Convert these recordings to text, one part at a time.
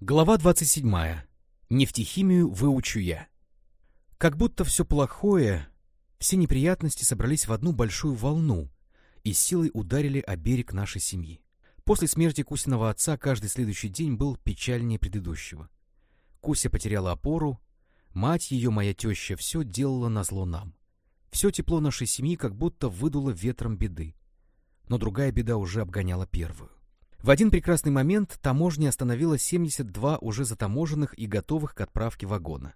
Глава 27. Нефтехимию выучу я. Как будто все плохое, все неприятности собрались в одну большую волну и силой ударили о берег нашей семьи. После смерти Кусиного отца каждый следующий день был печальнее предыдущего. Куся потеряла опору, мать ее, моя теща, все делала назло нам. Все тепло нашей семьи как будто выдуло ветром беды. Но другая беда уже обгоняла первую. В один прекрасный момент таможня остановила 72 уже затаможенных и готовых к отправке вагона.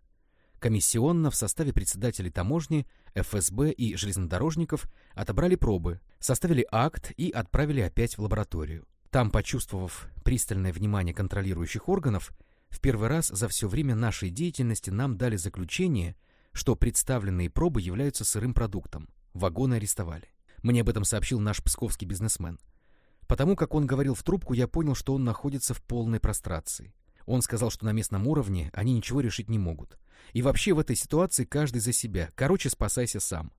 Комиссионно в составе председателей таможни, ФСБ и железнодорожников отобрали пробы, составили акт и отправили опять в лабораторию. Там, почувствовав пристальное внимание контролирующих органов, в первый раз за все время нашей деятельности нам дали заключение, что представленные пробы являются сырым продуктом. Вагоны арестовали. Мне об этом сообщил наш псковский бизнесмен. Потому как он говорил в трубку, я понял, что он находится в полной прострации. Он сказал, что на местном уровне они ничего решить не могут. И вообще в этой ситуации каждый за себя. Короче, спасайся сам.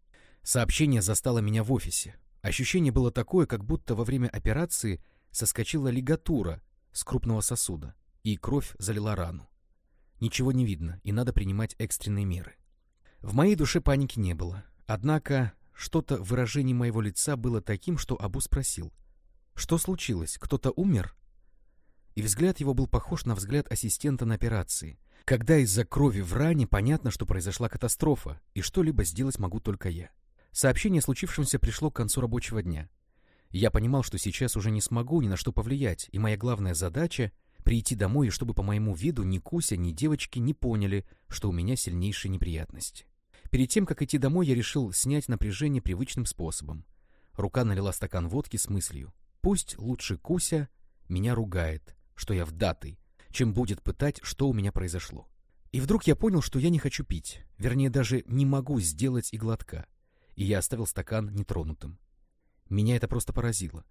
Сообщение застало меня в офисе. Ощущение было такое, как будто во время операции соскочила лигатура с крупного сосуда, и кровь залила рану. Ничего не видно, и надо принимать экстренные меры. В моей душе паники не было. Однако что-то в выражении моего лица было таким, что Абу спросил — что случилось? Кто-то умер? И взгляд его был похож на взгляд ассистента на операции, когда из-за крови в ране понятно, что произошла катастрофа, и что-либо сделать могу только я. Сообщение о случившемся пришло к концу рабочего дня. Я понимал, что сейчас уже не смогу ни на что повлиять, и моя главная задача — прийти домой, и чтобы по моему виду ни Куся, ни девочки не поняли, что у меня сильнейшие неприятности. Перед тем, как идти домой, я решил снять напряжение привычным способом. Рука налила стакан водки с мыслью. Пусть лучше Куся меня ругает, что я вдатый, чем будет пытать, что у меня произошло. И вдруг я понял, что я не хочу пить, вернее, даже не могу сделать и глотка, и я оставил стакан нетронутым. Меня это просто поразило.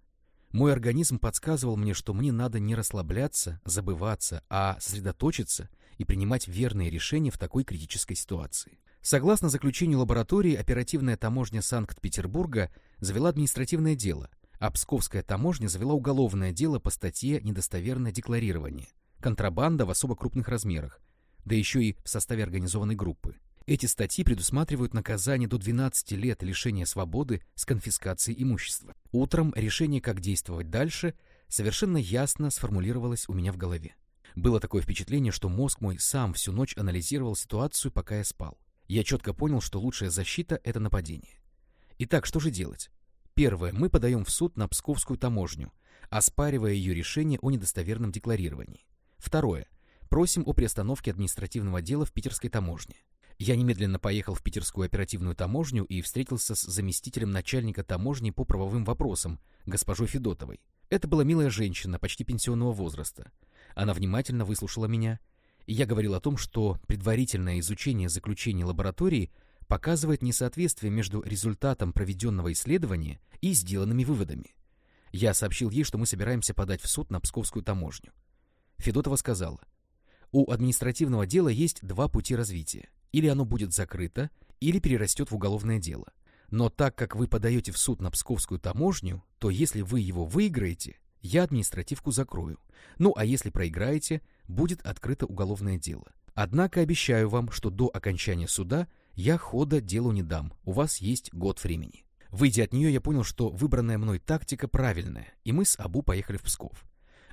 Мой организм подсказывал мне, что мне надо не расслабляться, забываться, а сосредоточиться и принимать верные решения в такой критической ситуации. Согласно заключению лаборатории, оперативная таможня Санкт-Петербурга завела административное дело — а Псковская таможня завела уголовное дело по статье «Недостоверное декларирование», контрабанда в особо крупных размерах, да еще и в составе организованной группы. Эти статьи предусматривают наказание до 12 лет лишения свободы с конфискацией имущества. Утром решение, как действовать дальше, совершенно ясно сформулировалось у меня в голове. Было такое впечатление, что мозг мой сам всю ночь анализировал ситуацию, пока я спал. Я четко понял, что лучшая защита — это нападение. Итак, что же делать? Первое. Мы подаем в суд на Псковскую таможню, оспаривая ее решение о недостоверном декларировании. Второе. Просим о приостановке административного дела в питерской таможне. Я немедленно поехал в питерскую оперативную таможню и встретился с заместителем начальника таможни по правовым вопросам, госпожой Федотовой. Это была милая женщина, почти пенсионного возраста. Она внимательно выслушала меня, я говорил о том, что предварительное изучение заключений лаборатории показывает несоответствие между результатом проведенного исследования и сделанными выводами. Я сообщил ей, что мы собираемся подать в суд на Псковскую таможню. Федотова сказала, у административного дела есть два пути развития. Или оно будет закрыто, или перерастет в уголовное дело. Но так как вы подаете в суд на Псковскую таможню, то если вы его выиграете, я административку закрою. Ну а если проиграете, будет открыто уголовное дело. Однако обещаю вам, что до окончания суда – я хода делу не дам, у вас есть год времени. Выйдя от нее, я понял, что выбранная мной тактика правильная, и мы с Абу поехали в Псков.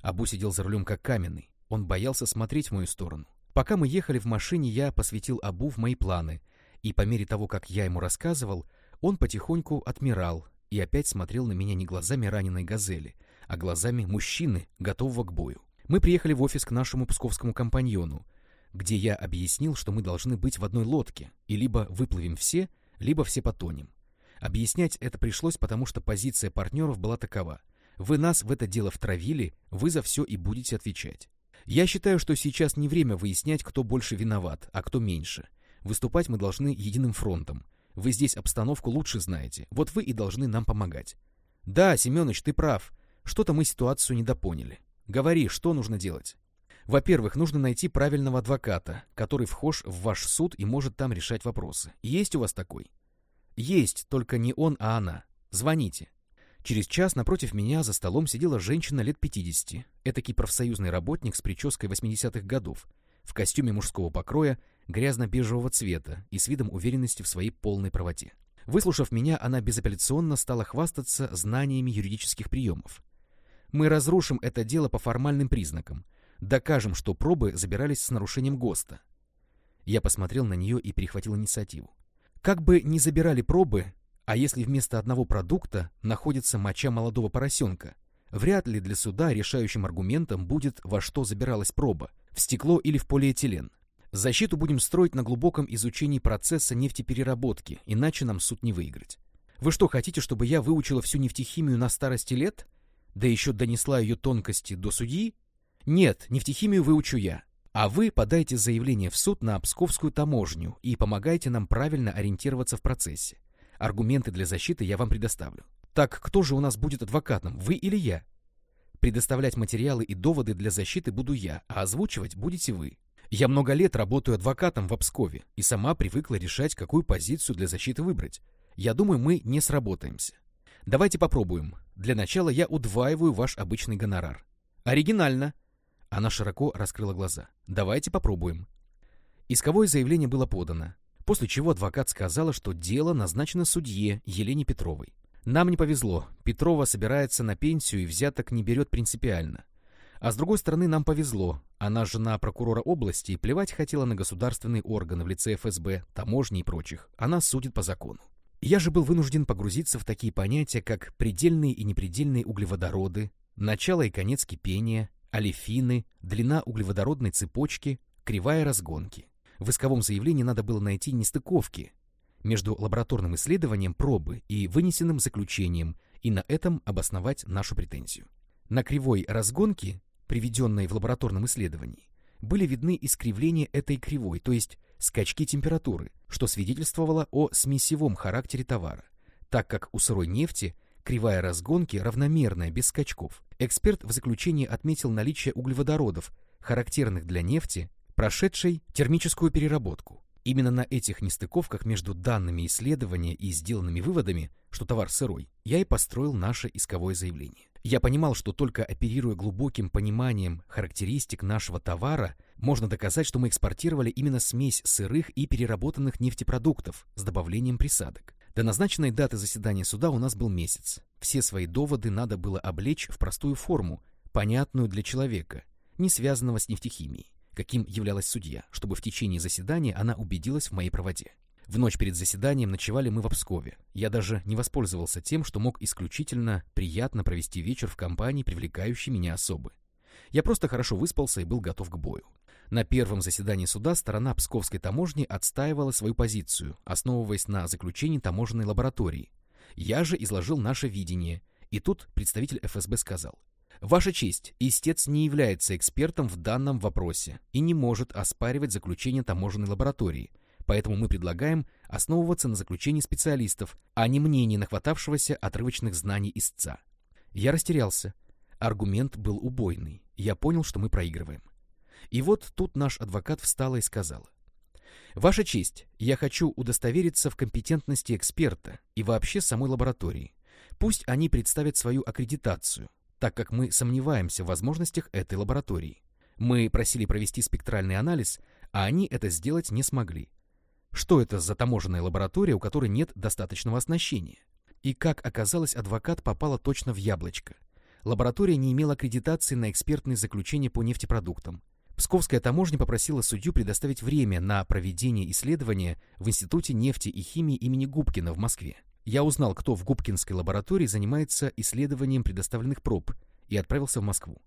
Абу сидел за рулем как каменный, он боялся смотреть в мою сторону. Пока мы ехали в машине, я посвятил Абу в мои планы, и по мере того, как я ему рассказывал, он потихоньку отмирал и опять смотрел на меня не глазами раненой газели, а глазами мужчины, готового к бою. Мы приехали в офис к нашему псковскому компаньону, где я объяснил, что мы должны быть в одной лодке, и либо выплывем все, либо все потонем. Объяснять это пришлось, потому что позиция партнеров была такова. Вы нас в это дело втравили, вы за все и будете отвечать. Я считаю, что сейчас не время выяснять, кто больше виноват, а кто меньше. Выступать мы должны единым фронтом. Вы здесь обстановку лучше знаете, вот вы и должны нам помогать. Да, Семенович, ты прав. Что-то мы ситуацию недопоняли. Говори, что нужно делать? Во-первых, нужно найти правильного адвоката, который вхож в ваш суд и может там решать вопросы. Есть у вас такой? Есть, только не он, а она. Звоните. Через час напротив меня за столом сидела женщина лет 50, этакий профсоюзный работник с прической 80-х годов, в костюме мужского покроя, грязно-бежевого цвета и с видом уверенности в своей полной правоте. Выслушав меня, она безапелляционно стала хвастаться знаниями юридических приемов. Мы разрушим это дело по формальным признакам, докажем, что пробы забирались с нарушением ГОСТа. Я посмотрел на нее и перехватил инициативу. Как бы ни забирали пробы, а если вместо одного продукта находится моча молодого поросенка, вряд ли для суда решающим аргументом будет, во что забиралась проба, в стекло или в полиэтилен. Защиту будем строить на глубоком изучении процесса нефтепереработки, иначе нам суд не выиграть. Вы что, хотите, чтобы я выучила всю нефтехимию на старости лет? Да еще донесла ее тонкости до судьи? Нет, нефтехимию выучу я. А вы подайте заявление в суд на Псковскую таможню и помогайте нам правильно ориентироваться в процессе. Аргументы для защиты я вам предоставлю. Так кто же у нас будет адвокатом, вы или я? Предоставлять материалы и доводы для защиты буду я, а озвучивать будете вы. Я много лет работаю адвокатом в Пскове и сама привыкла решать, какую позицию для защиты выбрать. Я думаю, мы не сработаемся. Давайте попробуем. Для начала я удваиваю ваш обычный гонорар. Оригинально. Она широко раскрыла глаза. Давайте попробуем. Исковое заявление было подано, после чего адвокат сказала, что дело назначено судье Елене Петровой. Нам не повезло. Петрова собирается на пенсию и взяток не берет принципиально. А с другой стороны, нам повезло. Она жена прокурора области и плевать хотела на государственные органы в лице ФСБ, таможни и прочих. Она судит по закону. Я же был вынужден погрузиться в такие понятия, как предельные и непредельные углеводороды, начало и конец кипения, алифины, длина углеводородной цепочки, кривая разгонки. В исковом заявлении надо было найти нестыковки, между лабораторным исследованием пробы и вынесенным заключением и на этом обосновать нашу претензию. На кривой разгонки, приведенной в лабораторном исследовании, были видны искривления этой кривой, то есть скачки температуры, что свидетельствовало о смесевом характере товара, так как у сырой нефти кривая разгонки равномерная, без скачков. Эксперт в заключении отметил наличие углеводородов, характерных для нефти, прошедшей термическую переработку, Именно на этих нестыковках между данными исследования и сделанными выводами, что товар сырой, я и построил наше исковое заявление. Я понимал, что только оперируя глубоким пониманием характеристик нашего товара, можно доказать, что мы экспортировали именно смесь сырых и переработанных нефтепродуктов с добавлением присадок. До назначенной даты заседания суда у нас был месяц. Все свои доводы надо было облечь в простую форму, понятную для человека, не связанного с нефтехимией каким являлась судья, чтобы в течение заседания она убедилась в моей правоте. В ночь перед заседанием ночевали мы в Пскове. Я даже не воспользовался тем, что мог исключительно приятно провести вечер в компании привлекающей меня особы. Я просто хорошо выспался и был готов к бою. На первом заседании суда сторона Псковской таможни отстаивала свою позицию, основываясь на заключении таможенной лаборатории. Я же изложил наше видение, и тут представитель ФСБ сказал, Ваша честь, истец не является экспертом в данном вопросе и не может оспаривать заключение таможенной лаборатории, поэтому мы предлагаем основываться на заключении специалистов, а не мнении нахватавшегося отрывочных знаний истца. Я растерялся. Аргумент был убойный. Я понял, что мы проигрываем. И вот тут наш адвокат встала и сказала. «Ваша честь, я хочу удостовериться в компетентности эксперта и вообще самой лаборатории. Пусть они представят свою аккредитацию, так как мы сомневаемся в возможностях этой лаборатории. Мы просили провести спектральный анализ, а они это сделать не смогли. Что это за таможенная лаборатория, у которой нет достаточного оснащения? И как оказалось, адвокат попала точно в яблочко. Лаборатория не имела аккредитации на экспертные заключения по нефтепродуктам. Псковская таможня попросила судью предоставить время на проведение исследования в Институте нефти и химии имени Губкина в Москве. Я узнал, кто в Губкинской лаборатории занимается исследованием предоставленных проб, и отправился в Москву.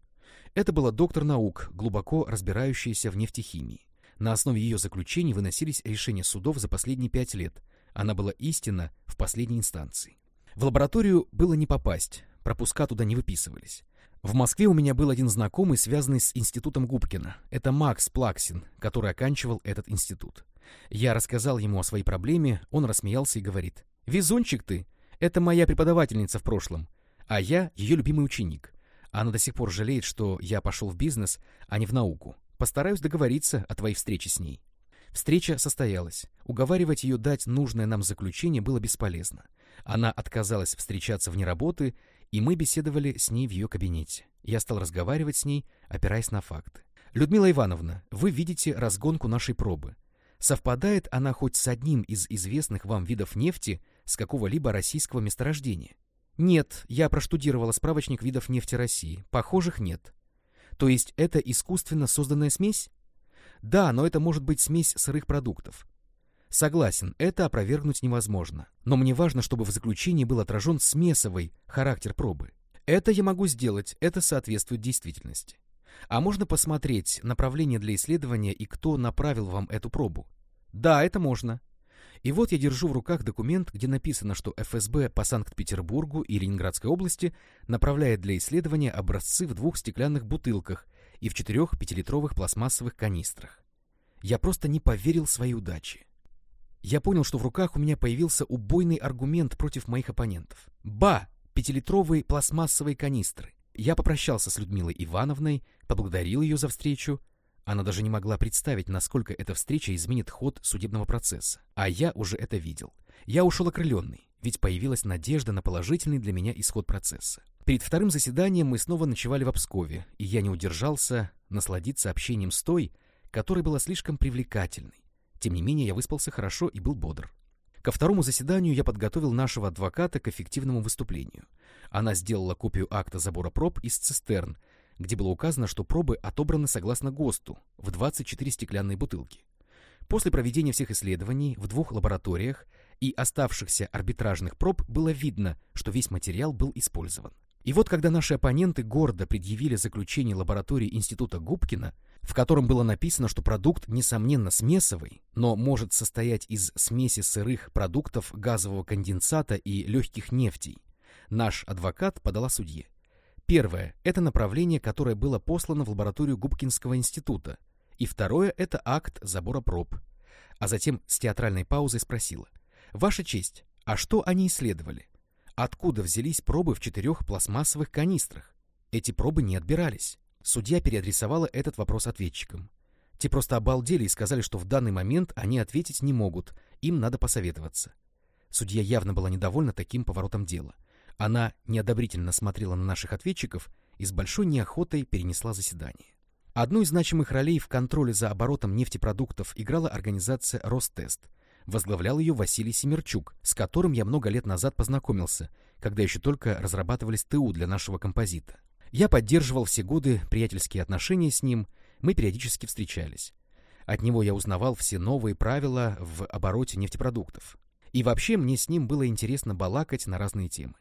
Это была доктор наук, глубоко разбирающаяся в нефтехимии. На основе ее заключений выносились решения судов за последние пять лет. Она была истинна в последней инстанции. В лабораторию было не попасть, пропуска туда не выписывались. В Москве у меня был один знакомый, связанный с институтом Губкина. Это Макс Плаксин, который оканчивал этот институт. Я рассказал ему о своей проблеме, он рассмеялся и говорит, Везунчик ты! Это моя преподавательница в прошлом, а я ее любимый ученик. Она до сих пор жалеет, что я пошел в бизнес, а не в науку. Постараюсь договориться о твоей встрече с ней. Встреча состоялась. Уговаривать ее дать нужное нам заключение было бесполезно. Она отказалась встречаться вне работы, и мы беседовали с ней в ее кабинете. Я стал разговаривать с ней, опираясь на факты. «Людмила Ивановна, вы видите разгонку нашей пробы. Совпадает она хоть с одним из известных вам видов нефти с какого-либо российского месторождения?» «Нет, я проштудировала справочник видов нефти России. Похожих нет». «То есть это искусственно созданная смесь?» «Да, но это может быть смесь сырых продуктов. Согласен, это опровергнуть невозможно, но мне важно, чтобы в заключении был отражен смесовый характер пробы. Это я могу сделать, это соответствует действительности. А можно посмотреть направление для исследования и кто направил вам эту пробу? Да, это можно. И вот я держу в руках документ, где написано, что ФСБ по Санкт-Петербургу и Ленинградской области направляет для исследования образцы в двух стеклянных бутылках и в четырех пятилитровых пластмассовых канистрах. Я просто не поверил своей удаче. Я понял, что в руках у меня появился убойный аргумент против моих оппонентов. Ба! Пятилитровые пластмассовые канистры. Я попрощался с Людмилой Ивановной, поблагодарил ее за встречу. Она даже не могла представить, насколько эта встреча изменит ход судебного процесса. А я уже это видел. Я ушел окрыленный, ведь появилась надежда на положительный для меня исход процесса. Перед вторым заседанием мы снова ночевали в Обскове, и я не удержался насладиться общением с той, которая была слишком привлекательной, тем не менее, я выспался хорошо и был бодр. Ко второму заседанию я подготовил нашего адвоката к эффективному выступлению. Она сделала копию акта забора проб из цистерн, где было указано, что пробы отобраны согласно ГОСТу в 24 стеклянные бутылки. После проведения всех исследований в двух лабораториях и оставшихся арбитражных проб было видно, что весь материал был использован. И вот когда наши оппоненты гордо предъявили заключение лаборатории Института Губкина, в котором было написано, что продукт, несомненно, смесовый, но может состоять из смеси сырых продуктов газового конденсата и легких нефтей. Наш адвокат подала судье. Первое – это направление, которое было послано в лабораторию Губкинского института. И второе – это акт забора проб. А затем с театральной паузой спросила. «Ваша честь, а что они исследовали? Откуда взялись пробы в четырех пластмассовых канистрах? Эти пробы не отбирались». Судья переадресовала этот вопрос ответчикам. Те просто обалдели и сказали, что в данный момент они ответить не могут, им надо посоветоваться. Судья явно была недовольна таким поворотом дела. Она неодобрительно смотрела на наших ответчиков и с большой неохотой перенесла заседание. Одну из значимых ролей в контроле за оборотом нефтепродуктов играла организация «Ростест». Возглавлял ее Василий Семерчук, с которым я много лет назад познакомился, когда еще только разрабатывались ТУ для нашего композита. Я поддерживал все годы приятельские отношения с ним, мы периодически встречались. От него я узнавал все новые правила в обороте нефтепродуктов. И вообще мне с ним было интересно балакать на разные темы.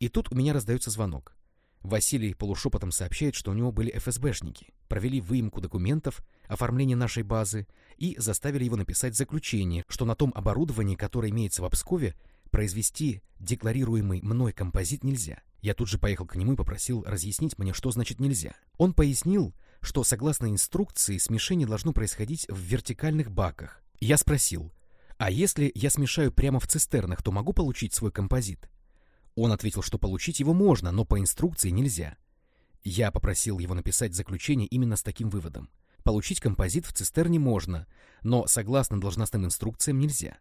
И тут у меня раздается звонок. Василий полушепотом сообщает, что у него были ФСБшники, провели выемку документов, оформление нашей базы и заставили его написать заключение, что на том оборудовании, которое имеется в Обскове, произвести декларируемый мной композит нельзя. Я тут же поехал к нему и попросил разъяснить мне, что значит нельзя. Он пояснил, что согласно инструкции смешение должно происходить в вертикальных баках. Я спросил, а если я смешаю прямо в цистернах, то могу получить свой композит? Он ответил, что получить его можно, но по инструкции нельзя. Я попросил его написать заключение именно с таким выводом. Получить композит в цистерне можно, но согласно должностным инструкциям нельзя.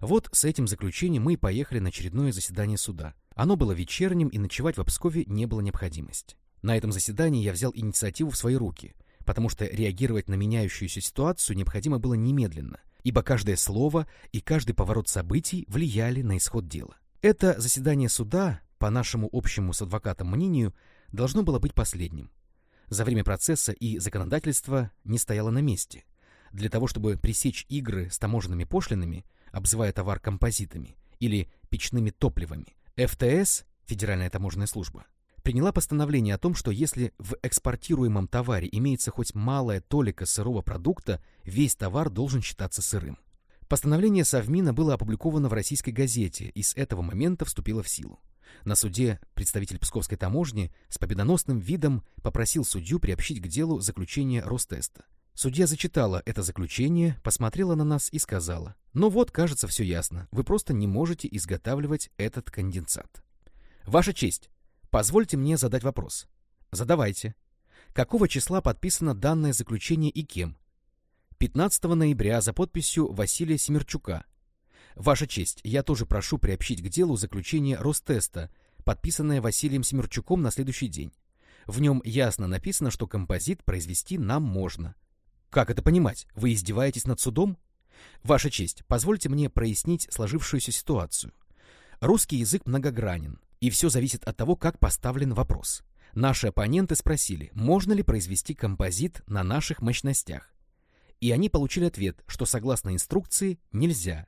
Вот с этим заключением мы и поехали на очередное заседание суда. Оно было вечерним, и ночевать в Обскове не было необходимости. На этом заседании я взял инициативу в свои руки, потому что реагировать на меняющуюся ситуацию необходимо было немедленно, ибо каждое слово и каждый поворот событий влияли на исход дела. Это заседание суда, по нашему общему с адвокатом мнению, должно было быть последним. За время процесса и законодательство не стояло на месте. Для того, чтобы пресечь игры с таможенными пошлинами, обзывая товар композитами или печными топливами, ФТС, Федеральная таможенная служба, приняла постановление о том, что если в экспортируемом товаре имеется хоть малая толика сырого продукта, весь товар должен считаться сырым. Постановление Совмина было опубликовано в российской газете и с этого момента вступило в силу. На суде представитель Псковской таможни с победоносным видом попросил судью приобщить к делу заключение Ростеста. Судья зачитала это заключение, посмотрела на нас и сказала, «Ну вот, кажется, все ясно. Вы просто не можете изготавливать этот конденсат». «Ваша честь, позвольте мне задать вопрос». «Задавайте». Какого числа подписано данное заключение и кем? 15 ноября за подписью Василия Семерчука. Ваша честь, я тоже прошу приобщить к делу заключение Ростеста, подписанное Василием Семерчуком на следующий день. В нем ясно написано, что композит произвести нам можно. Как это понимать? Вы издеваетесь над судом? Ваша честь, позвольте мне прояснить сложившуюся ситуацию. Русский язык многогранен, и все зависит от того, как поставлен вопрос. Наши оппоненты спросили, можно ли произвести композит на наших мощностях. И они получили ответ, что согласно инструкции нельзя.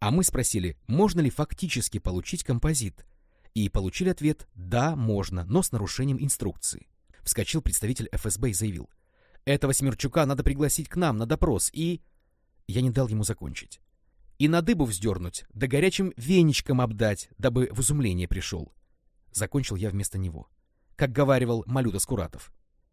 А мы спросили, можно ли фактически получить композит. И получили ответ «да, можно, но с нарушением инструкции». Вскочил представитель ФСБ и заявил, «Этого Смерчука надо пригласить к нам на допрос и...» Я не дал ему закончить. «И на дыбу вздернуть, да горячим веничком обдать, дабы в изумление пришел». Закончил я вместо него как говаривал Малюта Скуратов.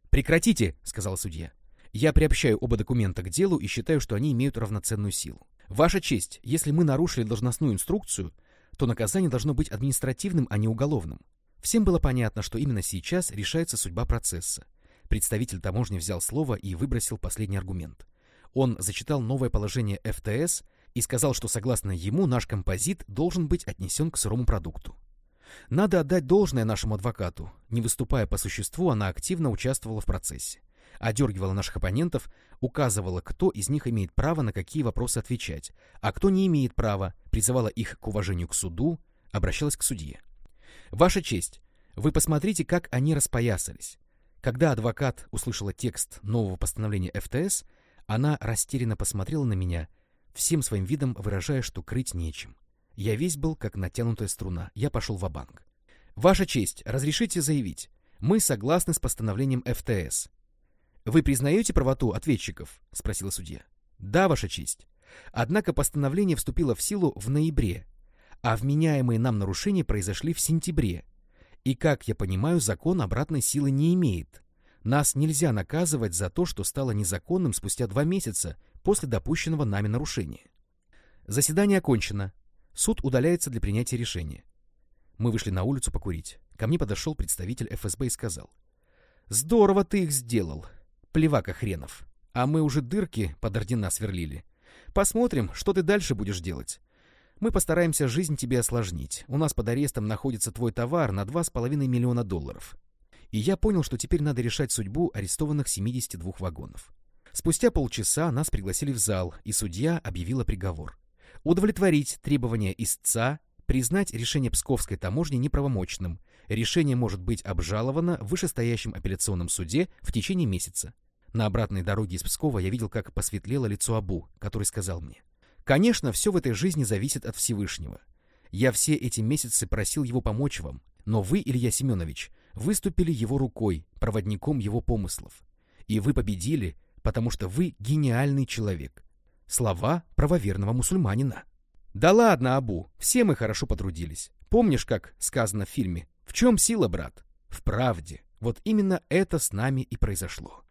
«Прекратите!» — сказал судья. «Я приобщаю оба документа к делу и считаю, что они имеют равноценную силу. Ваша честь, если мы нарушили должностную инструкцию, то наказание должно быть административным, а не уголовным. Всем было понятно, что именно сейчас решается судьба процесса. Представитель таможни взял слово и выбросил последний аргумент. Он зачитал новое положение ФТС и сказал, что согласно ему наш композит должен быть отнесен к сырому продукту. Надо отдать должное нашему адвокату. Не выступая по существу, она активно участвовала в процессе. Одергивала наших оппонентов, указывала, кто из них имеет право на какие вопросы отвечать, а кто не имеет права, призывала их к уважению к суду, обращалась к судье. «Ваша честь, вы посмотрите, как они распоясались. Когда адвокат услышала текст нового постановления ФТС, она растерянно посмотрела на меня, всем своим видом выражая, что крыть нечем. Я весь был как натянутая струна. Я пошел в банк Ваша честь, разрешите заявить. Мы согласны с постановлением ФТС. Вы признаете правоту ответчиков? Спросила судья. Да, Ваша честь. Однако постановление вступило в силу в ноябре, а вменяемые нам нарушения произошли в сентябре. И, как я понимаю, закон обратной силы не имеет. Нас нельзя наказывать за то, что стало незаконным спустя два месяца после допущенного нами нарушения. Заседание окончено. Суд удаляется для принятия решения. Мы вышли на улицу покурить. Ко мне подошел представитель ФСБ и сказал. «Здорово ты их сделал, плевака хренов. А мы уже дырки под ордена сверлили. Посмотрим, что ты дальше будешь делать. Мы постараемся жизнь тебе осложнить. У нас под арестом находится твой товар на 2,5 миллиона долларов. И я понял, что теперь надо решать судьбу арестованных 72 вагонов. Спустя полчаса нас пригласили в зал, и судья объявила приговор удовлетворить требования истца, признать решение Псковской таможни неправомочным. Решение может быть обжаловано в вышестоящем апелляционном суде в течение месяца. На обратной дороге из Пскова я видел, как посветлело лицо Абу, который сказал мне. «Конечно, все в этой жизни зависит от Всевышнего. Я все эти месяцы просил его помочь вам, но вы, Илья Семенович, выступили его рукой, проводником его помыслов. И вы победили, потому что вы гениальный человек. Слова правоверного мусульманина. Да ладно, Абу, все мы хорошо потрудились. Помнишь, как сказано в фильме? В чем сила, брат? В правде. Вот именно это с нами и произошло.